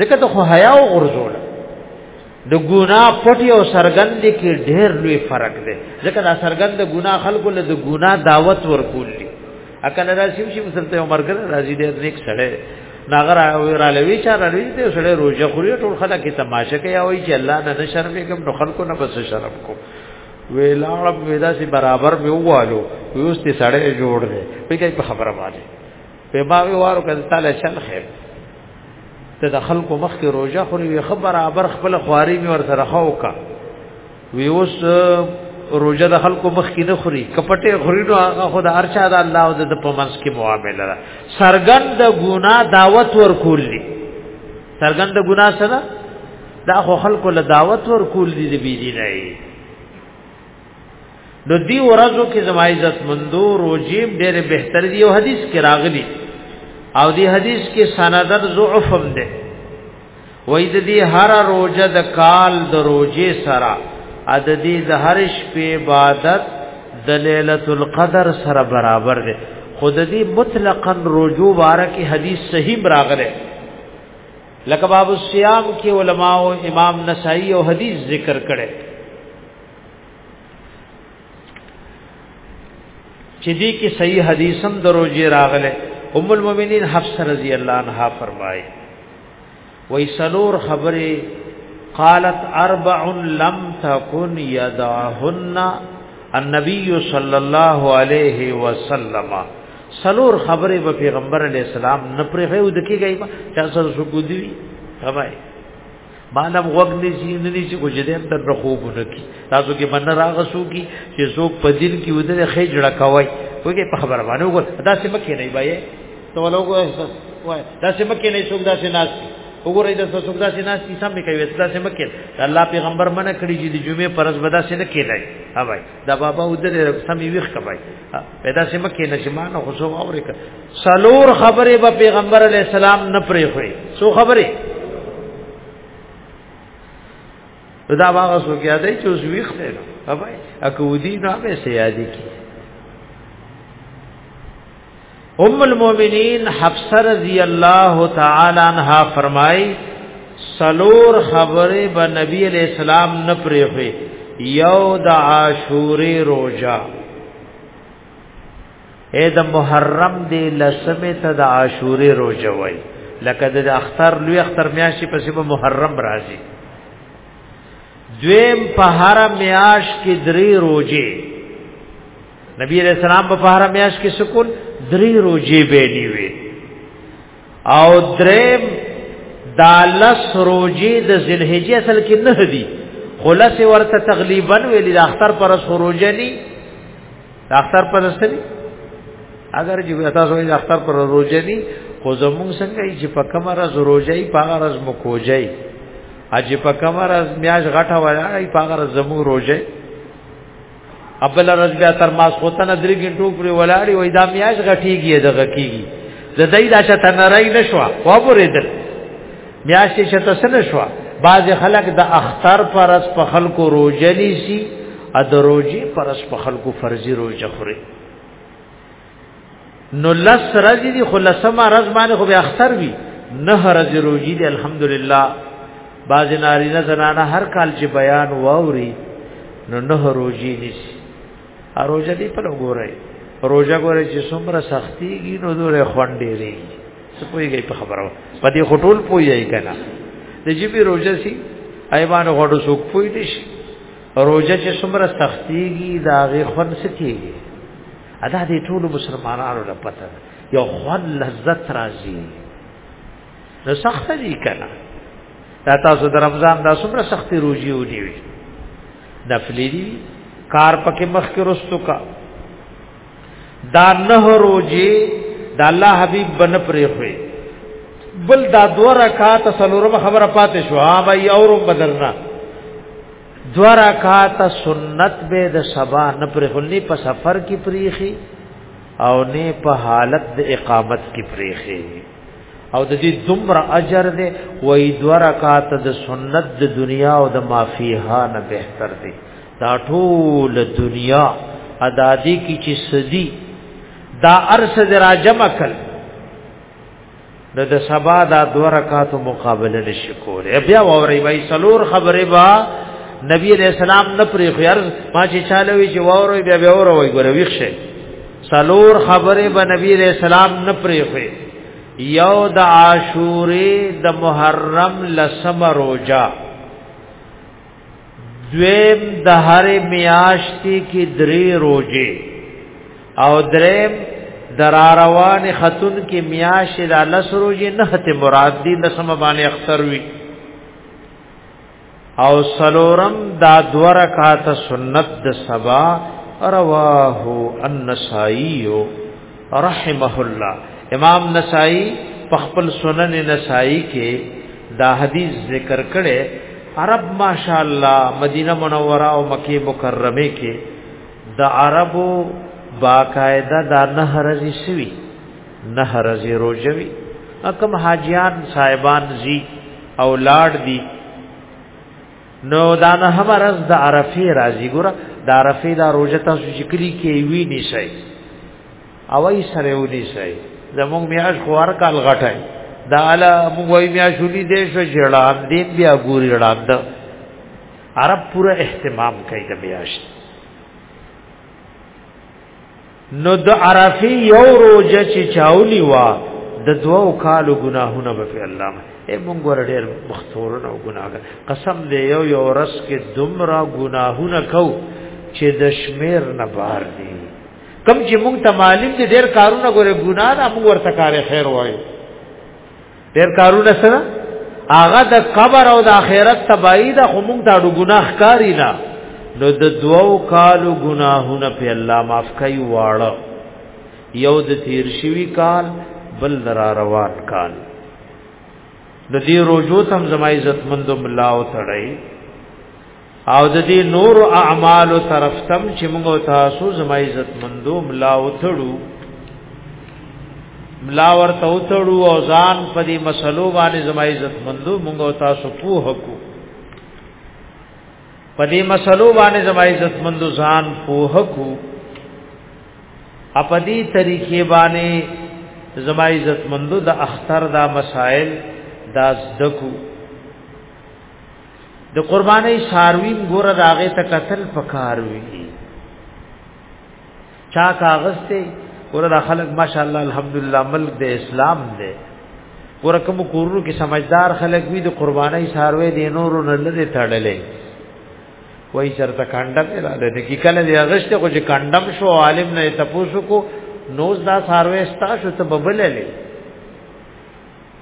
ځکه ته خو حیا او غرزول د ګنا پټي او سرګند کې ډېر لوی فرق دی ځکه دا سرګند ګنا خلکو له د ګنا دعوت ورکول دي اکه نه راځي چې مسلته عمر ګره راځي دې نیک سره ناغر را لوي چې را لوي دې سره روزه خوري ټول خلک تماشه کوي او چې الله نه شرمېږم نو خلکو نه بس شرم کوم ویلاړ ودا سي برابر مې ووالو اوس دې سړې جوړ دې په کې خبره باندې په ما وارو کله تعالی شل خیر ته د خلکو مخ کې روزه خوري وي خبر برابر خپل خواري مې ور سره خو کا وی اوس روزه د خلکو مخ کې نه خوري کپټه خوري نو هغه خود ارشاد الله او د پمنس کې معاملې را سرګند ګنا دعوت ور کولی سرګند ګنا سره دا خو خلکو له دعوت ور کول دي د بی دي نه نو دی ورځو کې زما عزت مندو روجیم ډېر بهتر دی او حدیث کې راغلی او دی حدیث کې سندر ضعف هم ده وای د دې هر روزه د کال د روزه سره عددی د هر شپې عبادت د ليله القدر سره برابر دی خود دې مطلقاً رجوع واره کې حدیث صحیح راغله لکه باب الصيام کې علما او امام نسائی او حدیث ذکر کړي چې دې کې صحیح حدیث هم دروځي راغله ام المؤمنین حفصه رضی الله عنها فرمایي وای سلور خبره قالت اربع لم تكن يدعهن النبي صلى الله عليه وسلم سلور خبره به پیغمبر علی السلام نه پرې خو د کېږي ما چا سره شو کو دی هواي مانم وګ نشي نه نشي کو جدي هم تر خوب نه کی تاسو کې من راغسو کی چې څوک په دین کې ودره خې جړه کوي وګه په خبره باندې وګ دا څه مکه نه بایې ته ولوګو احساس وای دا څه مکه نه څوک دا څه ناس وګورئ دا څوک دا څه ناس کی سم نه کوي دا څه مکه الله پیغمبر منه کړی چې د جمعې پرز بدا څه نه کېدای هواي دا بابا ودره سم ویخ کوي پیدا سم کې نشمانه خو سو اورې ک سلور خبره به پیغمبر علی السلام نه پرې خوري سو خبره دا باغ سو کې اده چې اوس ویخ دی بابا اکو دین هغه سیادی کی ام المؤمنین حفصه رضی الله تعالی عنها فرمای سلور خبره به نبی علیہ السلام نه پریخي یو د عاشورې روزه اې د محرم دی لسمه ته د عاشورې روزه وای لکه د اختر لوی اختر میاشتې پسې به محرم راځي دویم په هر میاش کې درې روزه نبی علیہ السلام په فهره میاش کې سکول درې روزي به نیوي او دریم دالس روزي د ذلحجې اصل کې نه دي خلاص ورته تقریبا ویلي د اختر پر سروجه ني د اختر پر سري اگر چې تاسو د اختر پر روزه ني خو زموږ څنګه چې په کمره زروجي په غرض مکوجي اجي په کمره میاش غټه وایي په غرض زموږ روزه ابل رز بیا تر ماس خوتنه درې ګنټو پورې ولاړی وای دا میاش غټیږي دغه کیږي د دې دا چې تنرای نشوا خو بریدل میاش چې شته سن شوا بعض خلک د اختر پر اس په خلکو روزلی سي ا د روزي پر اس په خلکو فرضي روزه خوري نو لس رضی دی خو لسما رض باندې خو به اختر وی نه رضی روجی دی الحمدلله باز ناری نه زنانه هر کال چې بیان واوري نو نه روجی نشي اروجه دی په وګورئ روجه ګورئ چې څومره سختی گی نو دوره خوندې لري څه پويږي په خبرو په دې خټول پويږي کنه د جیبی روجه سي ایوان غړو سوق پوي دي روجه چې څومره سختی گی دا غي خون سکیږي ادا دې ټول مسلمانانو له پته یو خوان لذت راځي نو سخت دي کنه دا تاسو د رمضان دا څومره سختي روزي ودی وي نفلی دي کار پکې مخ کې رستو کا دا نه روزي دا الله حبيب بن پرې خوې بل دا دو رکعات سلورم خبره پاتې شو ها بھائی اورم بدلنا دو رکعات سنت به د سبا نه پر خلنی په سفر کې پریخي او نه په حالت د اقامت کې پریخي او د دې دمر اجر دې وې دو رکعات د سنت د دنیا او د مافیها نه بهتر دي دا ټول دنیا ادا دي کی چې سدي دا ارس دراجم کل نو د سبا دا دو رکعاتو مقابله نشي کولای بیا ووري وای سلور خبره با نبی علیہ السلام نه پرې خيار ما چې چاله وی چې ووري بیا بیا ووري وای ګره ویښه سلور خبره به نبی علیہ السلام نه پرې خو یو د عاشورې د محرم لسم روزه دویم د هر میاشتې کې درې روزه او دریم دراروان خاتون کې میاشتې د لس روزه نه ته مراد دي لسمه باندې اختر وی او سلورم دا دو رکعات سنت د سبا رواه النسائی رحمه الله امام نسائی په خپل سنن نسائی کې دا حدیث ذکر کړي عرب ماشاءالله مدینه منوره او مکه مکرمه کې د عربو باقاعده دا نه رزي سوي نه رزي روجوي اکم حاجیان صاحبان زی اولاد دي نو دا نه هم رز د عرفه راځي ګور د عرفه دا روزه تاسو چې کلی کې وی نشي او ای سره و نشي زموږ میاش خوار کال غټای دا الا موږ وای میاش ودی دیش جړا دین بیا ګوري جړا د عرب پورا اهتمام کوي د میاش نو د عرفی یو روزه چې چاونی وا د دوو کالو ګناهونه به په الله اے مونږ ور ډېر مختورن او ګناګر قسم دې یو یو رس کې دومره ګناهونه کو چې د شمیر نه بار دي کم چې مونږ ته معلوم دي ډېر کارونه ګوره ګنا نه مونږ ورته کار خیر وایو ډېر کارونه سره هغه د قبر او د آخرت تبعی د خمون ته د ګناه کاری نه نو د دوو کالو ګناهونه په الله معاف کوي واړه یو د تیر شوی کال بل درا روان کال د دې روزو تم زما عزت مند الله او تړای او د دې نور اعمال طرف تم چې موږ تاسو زما عزت مندو ملا وتړو ملا ورته وتړو او ځان په دې مسلو باندې زما عزت مندو موږ تاسو په حق په دې مسلو باندې زما عزت مندو ځان په حق په دې طریقې باندې زما عزت مندو د اختر دا مسائل دا زدکو د قرباني ساروی ګور داغه ته قتل پکار وی چا کاغذ ته ګور دا خلک ماشاءالله الحمدلله ملک د اسلام دی ګور کوم کورونو کې سمجدار خلک وی د قرباني ساروی د نورو نه لري تړلې وای چرته کاندم را لته کی کله دی اغشت کو چې کاندم شو عالم نه تپوسو کو نوز دا ساروی ستا شو ته ببللې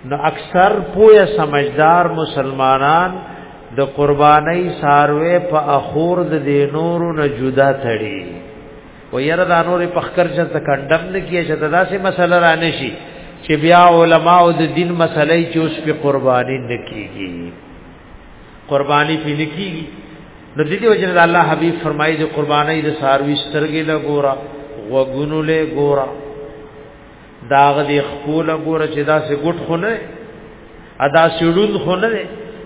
نو اکثر پویا سمجدار مسلمانان د قربانۍ ساروي په اخور د دینورو نه جدا تړي و یره دا نور په خکر چې ته کندم نه کیه چې دا سه مسله را نشي چې بیا علما او د دین مسلې چې اوس په قرباني نه کیږي قرباني په نه کیږي نو دې وجه د الله حبيب فرمایي د قربانۍ د ساروي سترګې له ګورا وګونو له ګورا داغه دی خپل ګوره چې دا سه ګټ خو نه ادا سړون خو نه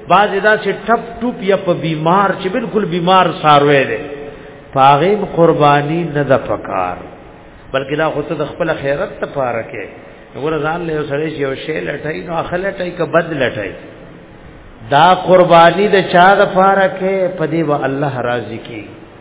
باز دا سه ټپ ټپ یا په بیمار چې بالکل بیمار ساروي دی پاغیم قربانی نه د پکار بلکې دا خو ته د خپل خیرت ته پاره کې ګوره ځان له سړی یو شی لټای نو اخل لټای ک بد لټای دا قربانی د چا د پاره کې پدی و الله راضی کی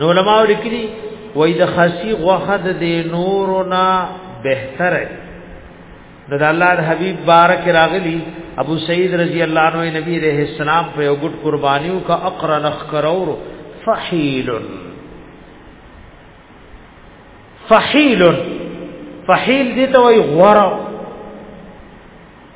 نو علماء لیکلي وای د خاصی غوخه د نورنا بهتره نو د الله د حبیب بارک راغلی ابو سعید رضی الله عنه نبی رحم السلام په یو ګډ قربانیو کا اقرا نخ کرور فحیل فحیل فحیل دې ته وای غوړه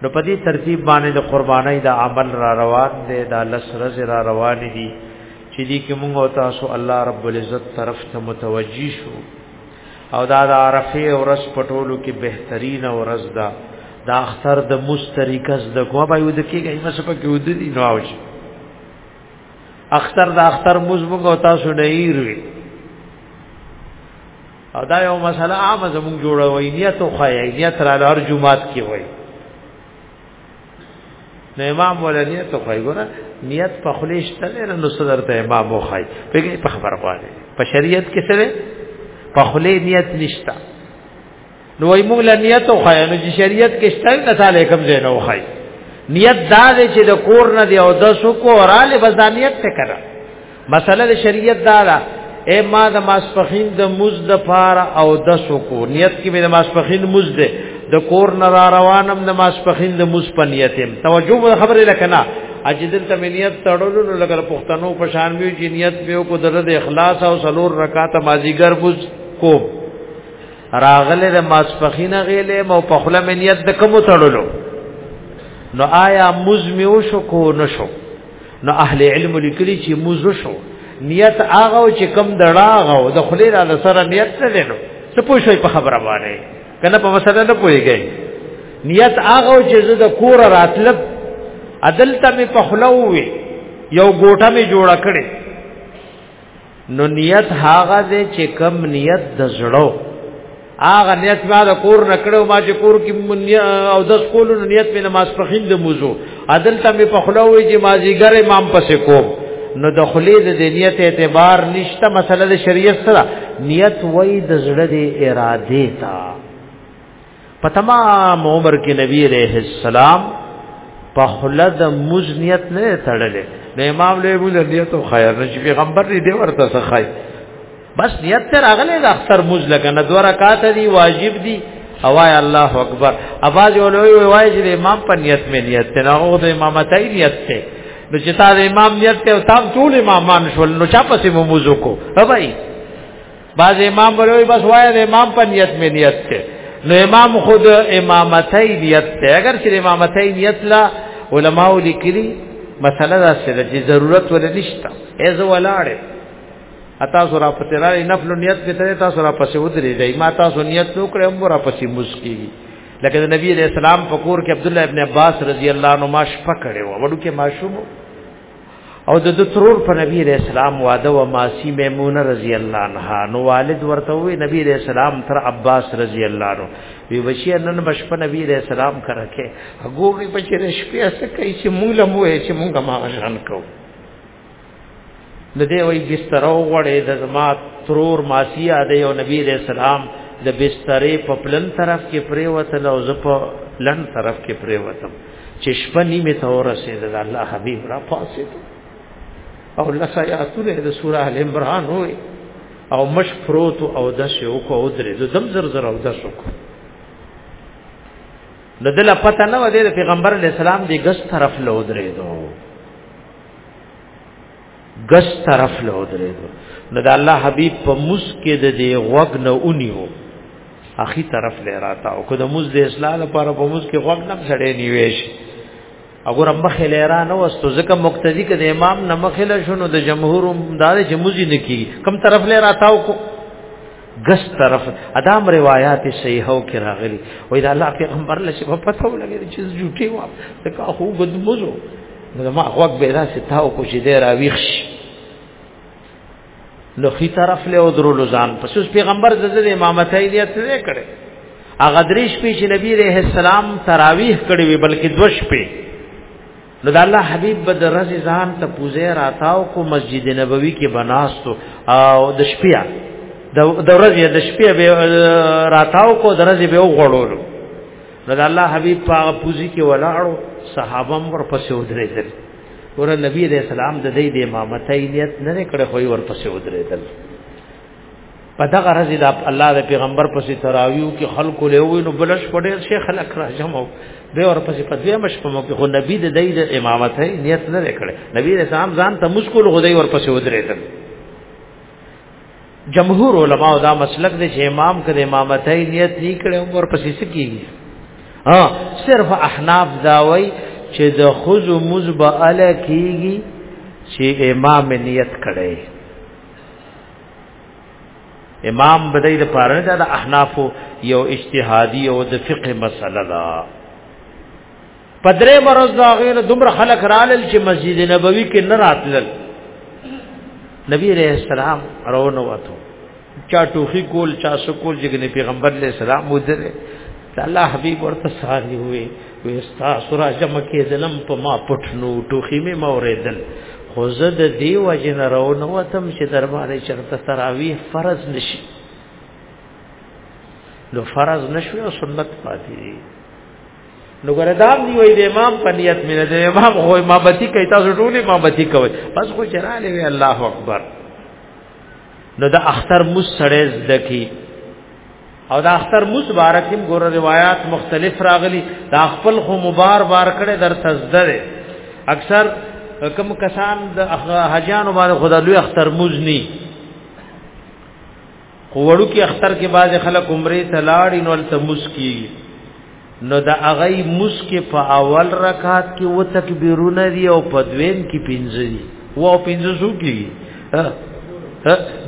نو په دې ترتیب باندې د قربانۍ د عمل را روان دی دا لس رز را روان دي چې دې کې موږ او تاسو الله رب العزت طرف ته متوجي شو او دا د عرفه ورځ پټولو کې بهترین ورځ ده دا اختر د مستریکز د کو به ود کېږي مې سپه کې ود دي نو اوش اختر د اختر موږ موږ او تاسو نه ایروي او دا یو مسله عامه زموږ جوړوي نیت خو یې نیت را لار جمعات کې وای نو امام ولا نیت خو یې ګره نیت په خلیش تل نو صدر ته امام مو خای په خبر غواړي په شریعت کې سره په خلی نیت نشتا نو وای موږ لا نیت خو یې نو شریعت کې شته نه تعالی کوم ځای نه خای نیت دا چې د کور نه دی او د سو کو رااله بس دا نیت ته کړه مسله د شریعت دا ده اے ما د ماسپخین د مز د فار او د سکو نیت کې به د ماسپخین مز ده د کور نه را روانم د ماسپخین د مز په نیتم توجه خبره لکنه اجدل ته نیت تړلو نو لګر پښتنو په شان وی چې نیت به کو درد اخلاص او سلور رکعات مازیګر مز کو راغله د ماسپخین غیله مو په خله نیت د کوم تړلو نو آیا مز میو شو کو نشو نو اهل علم لیکلی چې موز شو نیت هغه چې کم دړاغه او د خلی را سره نیت نه لینو څه پوښوي په خبره باندې کنه په مسله نه پويږي نیت هغه چې زه د کور راتلب عدالت می په خلووي یو ګوټه می جوړ کړي نو نیت هاغه دې چې کم نیت د زړو هغه نیت ما د کور نکړو ما چې کور کې او د سکول نیت مې نماز پخین د موضوع عدل ته مې په خلاوي چې ما زیګر امام پسې کوم نو د خلی د نیت اعتبار نشته مسله د شریعت سره نیت وای د زړه د اراده تا په تمام عمر کې نبی عليه السلام په خلد مزنیت نه تړلې نو امام له ابو نیت او خیر نشي پیغمبر دې ورته سخای بس نیت تر اغله د اختر مز لګ نه دوه رکعات دي واجب دي اوای الله اکبر اواز ولوي وای چې امام په نیت مې نیت ته هغه د امامتای نیت ته نو چې تا د امام نیت ته او تام ټول امامان شول نو چا پسې مو موزو کو هبای بعض امام بلوی بس وای د امام په نیت می نیت ته نو امام خود امامتای نیت ته اگر چې امامتای نیت لا علماء لیکلي مسله دا سره چې ضرورت ول نشته ایز ولاړې اتا سورا پترای نفل نیت کې ته تاسو را پسې ودرې دی ما تاسو نیت نو کړم را پسې مسکی لکه د نبی علیہ السلام په کور کې عبد الله ابن عباس رضی الله عنه ماش پکړې و وړو کې ماشوم او د د ترور په نبی رسول اسلام واده و ماسی میمونه رضی الله عنها نو والد ورته وی نبی رسول اسلام تر عباس رضی الله عنه وی بچی نن بشپ نبی رسول اسلام کرا کې هغه په چې شپې اسه کوي چې مونږ له مو چې مونږ ما شان کو د دې وی بستر او غړې د زما ترور ماسی اده او نبی رسول اسلام د بسترې په پلن طرف کې پریوتل او زپ لن طرف کې پریوتم چې شپه نیمه ته ورسېده د الله حبیب را پاسېد او لسا یاتونه د سوره ال عمران وې او مش پروت او د شو کو او درې د دم زر زر او د شو کو د دل پته نه و د پیغمبر علی السلام دی ګس طرف له درې دوه ګس طرف له ودرېدو نو د الله حبيب په موس کې د دې غوږ نه اونیو اخی طرف له راته او که د موس د اصلاح لپاره په موس کې غوږ نه سړې نیوي شي اگر مخه لرا نه وستو ځکه مقتدی کې د امام نه مخه له شنو د جمهور دار چې موزي نه کی کم طرف له راته او ګس طرف ادم روایت صحیح او کې راغلي وای دا الله پیغمبر له شپه پته ولګي چې جوټي و ځکه هو ګدموزو نو ما غوږ به داسې تاو کو چې دی راویښ شي نو خي طرف له ودرو لزان پس اوس پیغمبر زده امامتای دی څه کړي هغه دریش په چې نبی رحم السلام تراویح کړي وي بلکې دوش په نو د الله حبیب بد رز ځان ته پوزه راتاو کو مسجد نبوي کې بناستو او د شپیا د ورځې د شپې به راتاو کو درځي به وغړولو نو د الله حبيب په هغه پوزي کې ولاړو صحابه هم ورپسې ودرېدل ور نبی عليه السلام د دې د امامت نیت نه کړې خو ورپسې ودرېدل په دغه ورځ د الله د پیغمبر پسې تراویو کې خلکو له وې نو بلش پډې شیخ خلک را جمعو به ورپسې په دې مش په موقع خو نبی د دې د امامت نیت نه کړې نبی رسول ځان ته مشکل غوډي ورپسې ودرېدل جمهور علما دا مسلک دی چې امام کده امامتای نیت نه کړي عمر پسې سکیږي ها صرف احناف دا وای چې د خذ مزب ال کیږي چې امام نیت کړي امام بدای د پاره دا احناف یو اجتهادي او د فقه مسله ده پدرې مرز دا غیر دومره خلک رالل چې مسجد نبوي کې نه راتلل نبی عليه السلام روانه وته چا ټوخي کول چا سکول جګنه پیغمبر علیہ السلام ودره الله حبیب ورته ساري وي وستا سورا جم کې ظلم په ما پټنو ټوخي می موریدل خو زه د دی وجن روانه وتم چې دربارې چرته تراویح فرض نشي نو فرض نشوي او سنت پاتې دي نو ګردام دی وای د امام په نیت مینه د امام خو امامتی کوي تاسو ټول امامتی کوي بس خو چراله وی الله اکبر نو د اختر مس سړی زدکی او د اختر مس بارکیم ګور روایت مختلف راغلی دا خپل خو مبار بار کړي در تزدره اکثر کم کسان د حجانو باندې خدای لوی اختر مز نه خو وړو کې اختر کې بعض خلک عمره ته لاړی نو تل مسکی نو دا اغی مسکی په اول رکعت کې و تکبیرونه دی او په دویم کې پنځه دی و او پنځه شو کې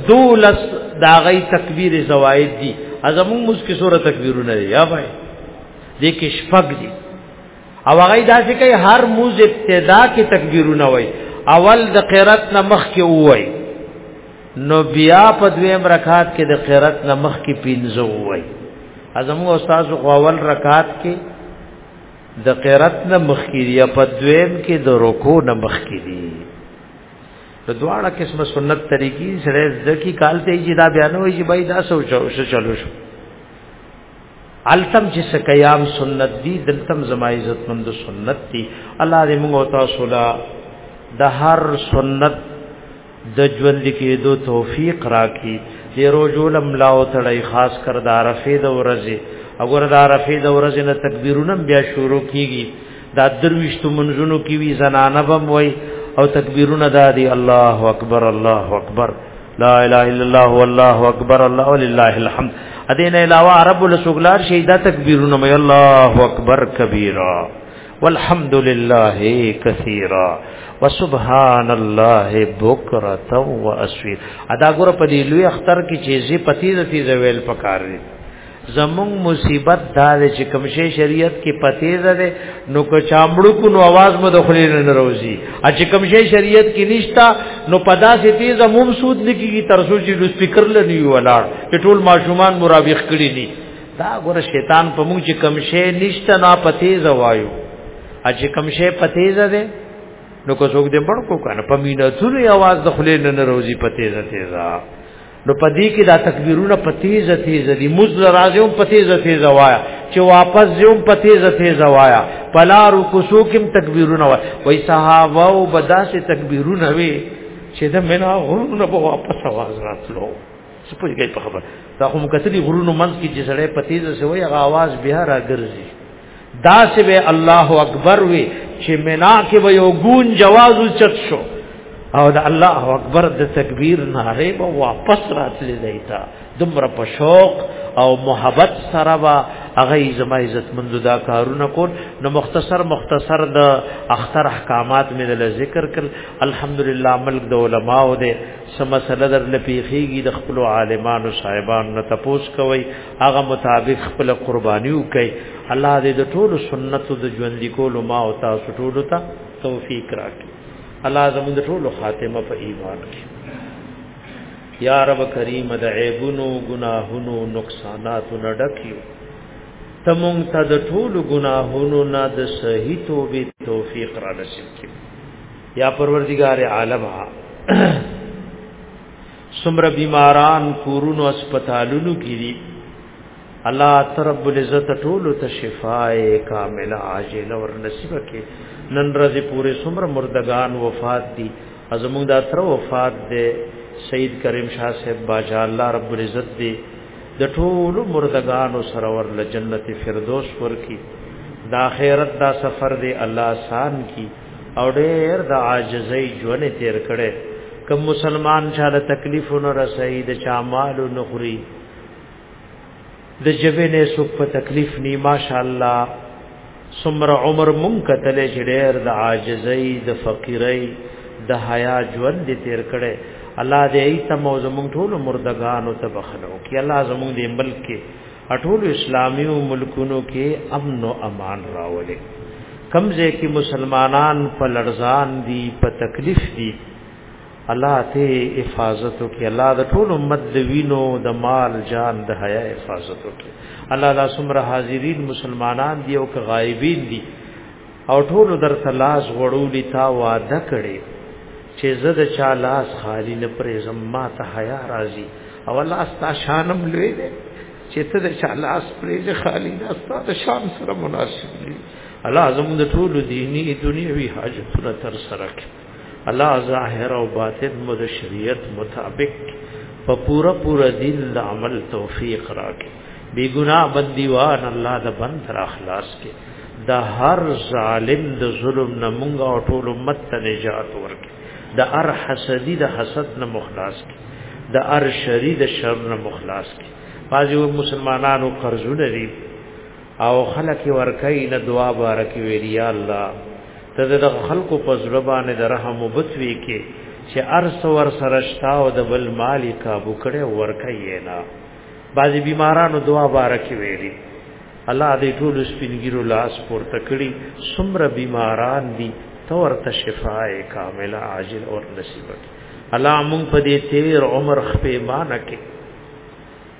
دولس دا اغی تکبیر زواید دی ازمون مسکی سوره تکبیرونه دی یا بھائی دې کې شپږ دی او هغه داسې کوي هر موز ابتدا کې تکبیرونه وای اول د قرات نه مخ کې وای نو بیا په دویم رکعات کې د قرات نه مخ کې پینځه وای ازمو استاد خو اول رکعات کې د قرات نه مخ کې یا په دویم کې د رکوع نه مخ کې دی د دواړه قسمه سنت طریقې سره ځکه کال ته چې دا بیانوي چې بای دا سوچو شو چلو شو التم چې سکیام سنت دی دلتم زما عزت مند سنت دی الله دې موږ او تاسو لا د هر سنت د ژوند کې دو توفیق راکړي دې روزول املاو تړای خاص کر د عرفه د ورځې وګور د عرفه د ورځې نه تکبیرونه بیا شروع کیږي دا درويشت منځونو کې وی زنانه بم وای او تکبیرونه دادی الله اکبر الله اکبر لا اله الا الله والله اکبر الله ولله الحمد ادین علاوه عرب له شغلار شي دا تکبیرونه مې الله اکبر کبیره والحمد لله كثيرا وسبحان الله بكره واسير ادا ګور په دې لوی اختر کې چې زی پتی زتی زویل پکار دي زمون مصیبت دا دی چې کوم شی شریعت کې پته ده نو که چامړو کو نو आवाज مو د خلی نه روزي ا چې کوم شی شریعت کې نشتا نو پدا سي تیز عموم سود لکیږي تر څو چې د سپیکر لنی ولاړ چې ټول ماشومان مرابخ کړي ني دا ګوره شیطان په موږ چې کوم شی نشتا نه پته زوایو ا چې کوم شی پته ده نو که څوک دې بړ کو کنه په مینه څوري आवाज د خلی نه روزي پته ده تیزا نو پدې کې دا تکبیرونه په تیزه تیزه دي مزل راځم په تیزه تیزه وایا چې واپس زم په تیزه تیزه وایا پلارو کوسو کې تکبیرونه وای وای صحابه او بداسه تکبیرونه وی چې دا منا غرونه په واپس आवाज راتلو سپوږی گئی په خبر دا خو مکتلی غرونو منځ کې چې سړی په تیزه سوی هغه आवाज بیا راګرځي دا سی به الله اکبر وی چې منا کې به یو ګون جواز چت شو او دا الله اکبر د تکبیر ناره به واپس راتلې دیتا دمر په شوق او محبت سره وا هغه زما عزت مند دا کارونه کول نو مختصر مختصر د اختر احکامات مې د ذکر کړ الحمدلله ملک د علما او د سم مسله در لپیخیږي د خپل عالمانو صاحبانو نه تپوس کوي هغه مطابق خپل قرباني وکي الله دې د ټولو سنتو د ژوند کولو ما او تاسو ټولو ته توفیق راکړي الله زموږ د ټولو خاتمه په ایمان کې یا رب کریم د عیبونو گناهونو نقصاناتو نه ډکیو تمون ته د ټولو گناهونو نه د صحیح توبې توفیق را نصیب کړي یا پروردگار عالم سمر بیماران کورونو اسپیټالونو کې دي الله ترب العزت ټول ته شفای کامله عاجل ور نصیب کې نن ورځې پورې سمر مردگان وفات دي ازمون دا تر وفات دي سید کریم شاه صاحب باجا الله رب العزت دي د ټول مردگانو سره ور له جنت فردوس ورکی دا خیرت دا سفر دی الله آسان کی او ډېر د عاجزۍ ژوند تیر کړي کوم مسلمان چې له تکلیفونو رسېد د چامالو نخري د جبه نه سو په تکلیف ني ماشاءالله سمر عمر مون کتل چې ډېر د عاجزۍ د فقیرۍ د حیا ژوند دې تیر کړي الله دې ایت موزمون ټول مردگان او تبخنو کې الله زمون دې ملک کې ټول اسلامي ملکونو کې امن او امان راولي کمزې کې مسلمانان په لړزان دي په تکلیف دي الله ته حفاظت وکي الله د ټول امت د وینو د مال جان د حیا حفاظت وکي الله لا سمره حاضرین مسلمانان دي او که غایبین دي او ټول در تلاش غړولې تا وعده کړي چې زه د چا لاس خالی نه پرېزم ما ته حیا راځي او الله ستا شانم لوی دی چې ته د چا لاس پرېزې خالی نه ستا د شان سره مناسب دی الله زموږ د ټول دینی دنیوي حاجتونه تر سره کړي الله ظاهر او باطن مو د شریعت مطابق په پورا پورا دین د عمل توفیق راکړي بی گناہ بندیوان الله د بند را خلاص کې د هر ظالم د ظلم نه مونږ او ټول امت ته نجات ورکړي د هر حسدی د حسد نه مخلاص کړي د هر شری د شر نه مخلاص کړي بعضی مسلمانانو قرضونه دي او خلک ورکای نه دعا بارک ویل یا الله ته د خلکو په زړبانه د رحم وبتوي کې چې ارس ور سرشتا او د بل مالک ابو کړه ورکای نه بعضی بیمارانو دعا بارکی ویلی الله دې ټول سپینګیرو لاس پورته کړی سمره بیماران دي تور ته شفای کامله عاجل اور نصیب کړي الله مونږ په دې تیر عمر خپې مان کې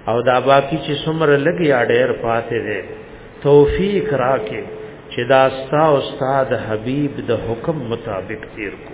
او دا باقی چې سمره لګي اډیر پاتې دي توفیق راکې چې دا ستا استاد حبیب د حکم مطابق تیر کو